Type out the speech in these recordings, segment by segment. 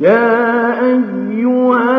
يا أيها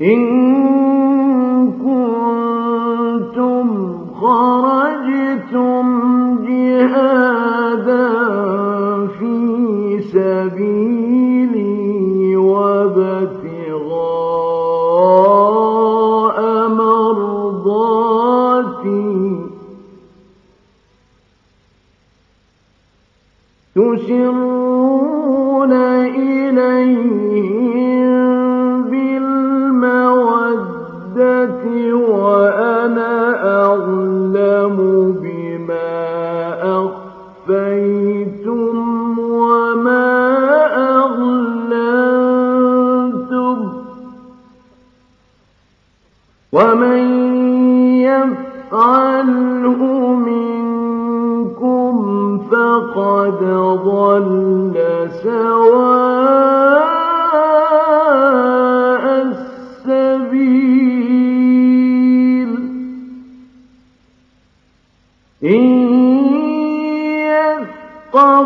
إن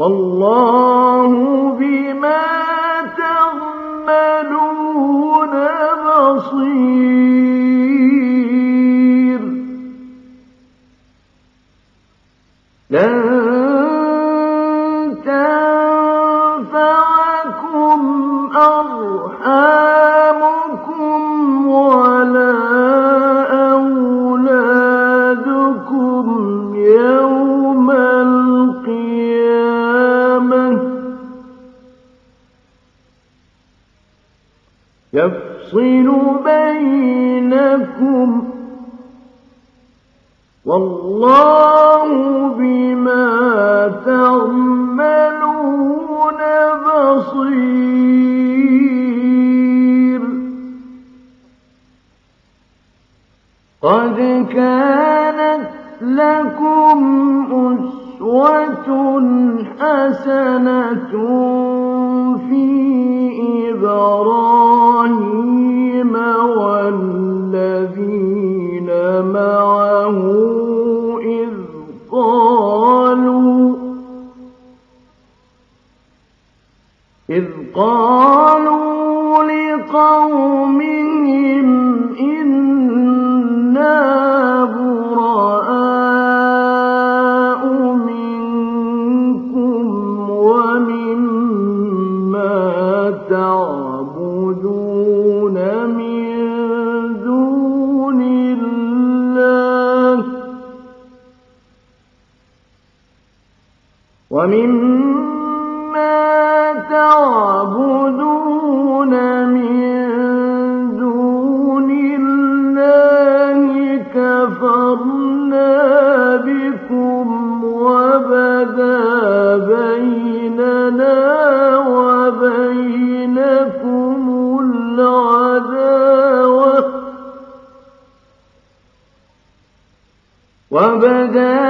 والله بي يفصل بينكم والله بما تعملون بصير. قد كانت لكم أسوة حسنة في إبراهيم ومما تعبدون من دون الله كفرنا بكم وبدا بيننا وبينكم العداوة وبدا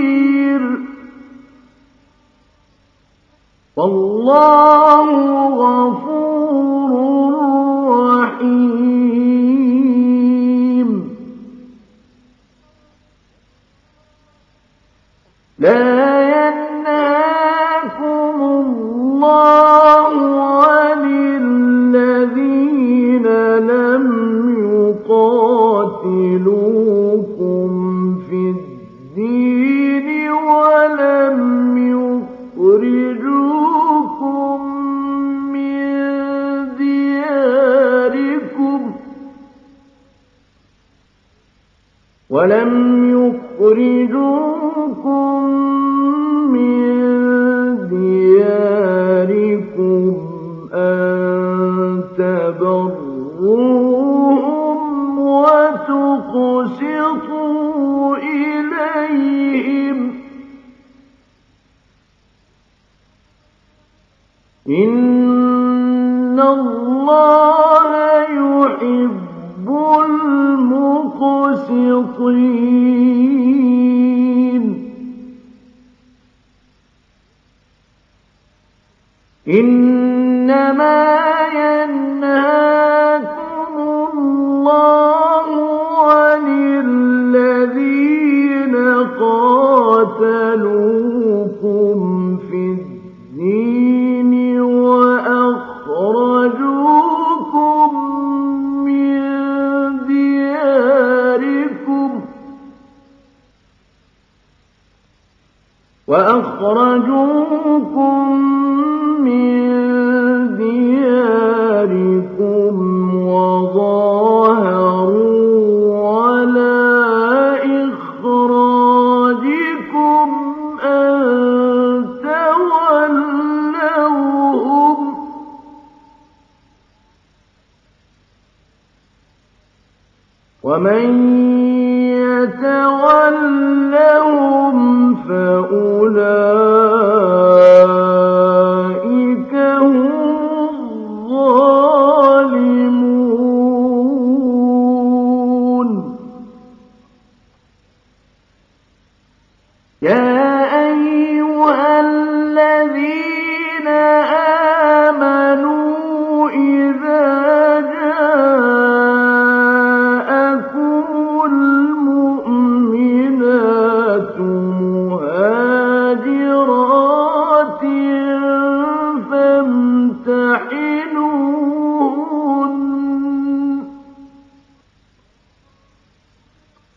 قدير والله غفور ولم يخرجوكم المقسطين وأخرجوكم من دياركم وظاهركم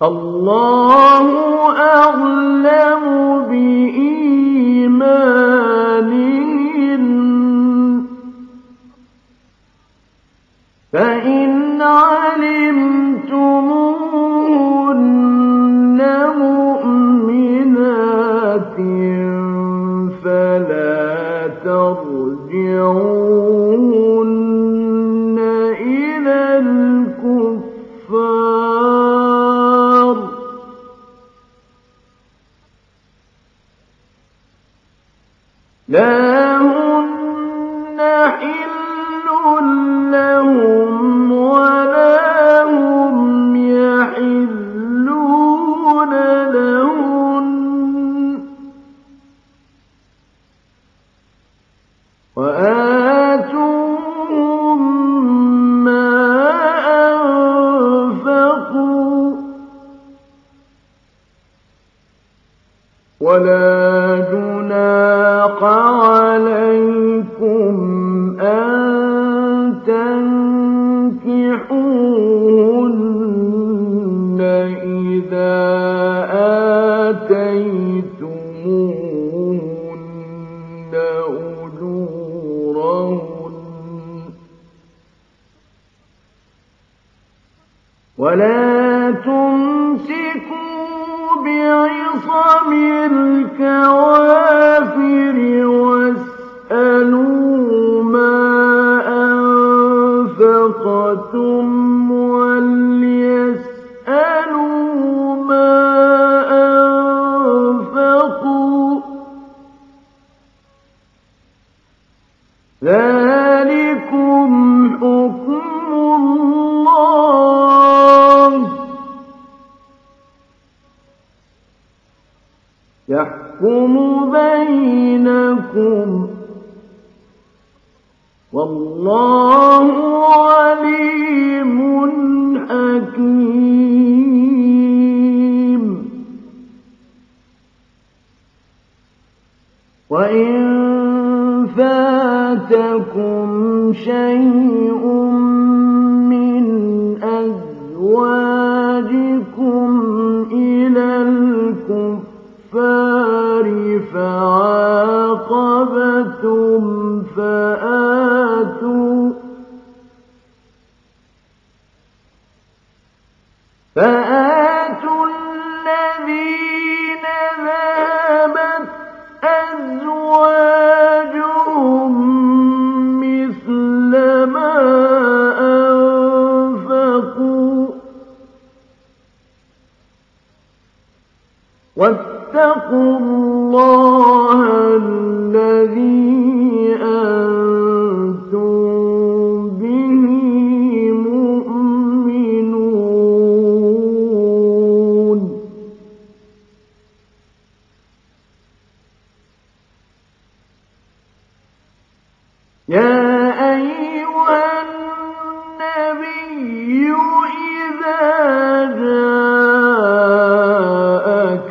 الله أعلم. لا فَانكِحُوا فاتكم شيء من أزواجكم إلى الكفار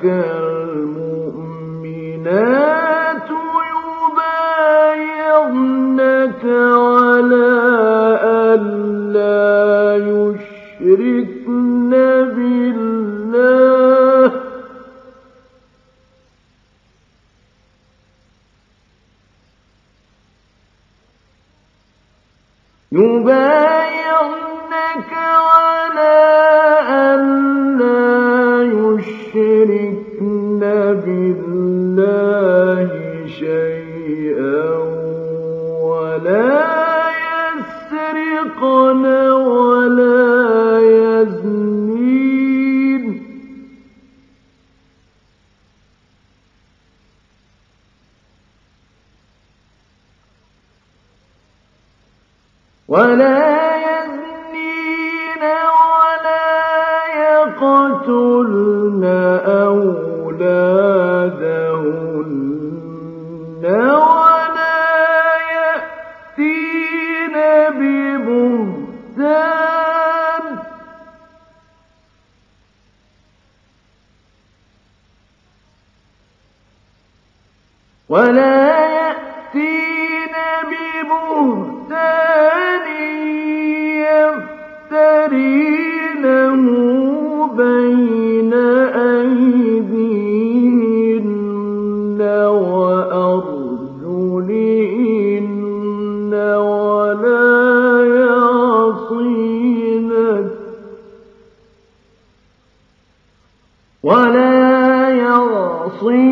لك ولا ولا يأتين ببهتان يفترينه بين أيديهن وأرجلهن ولا يعصينك ولا يعصينك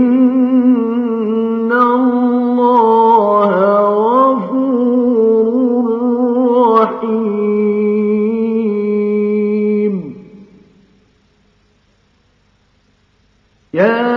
يا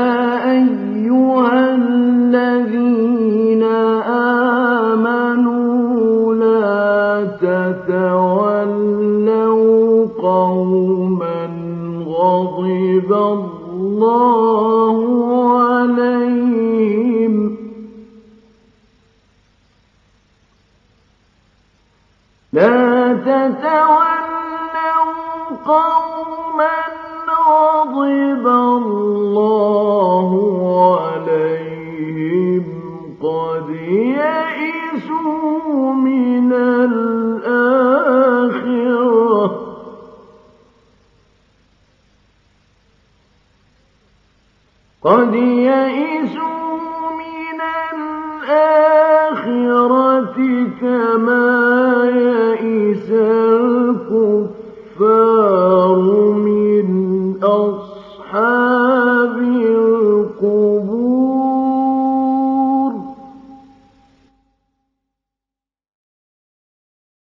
يئس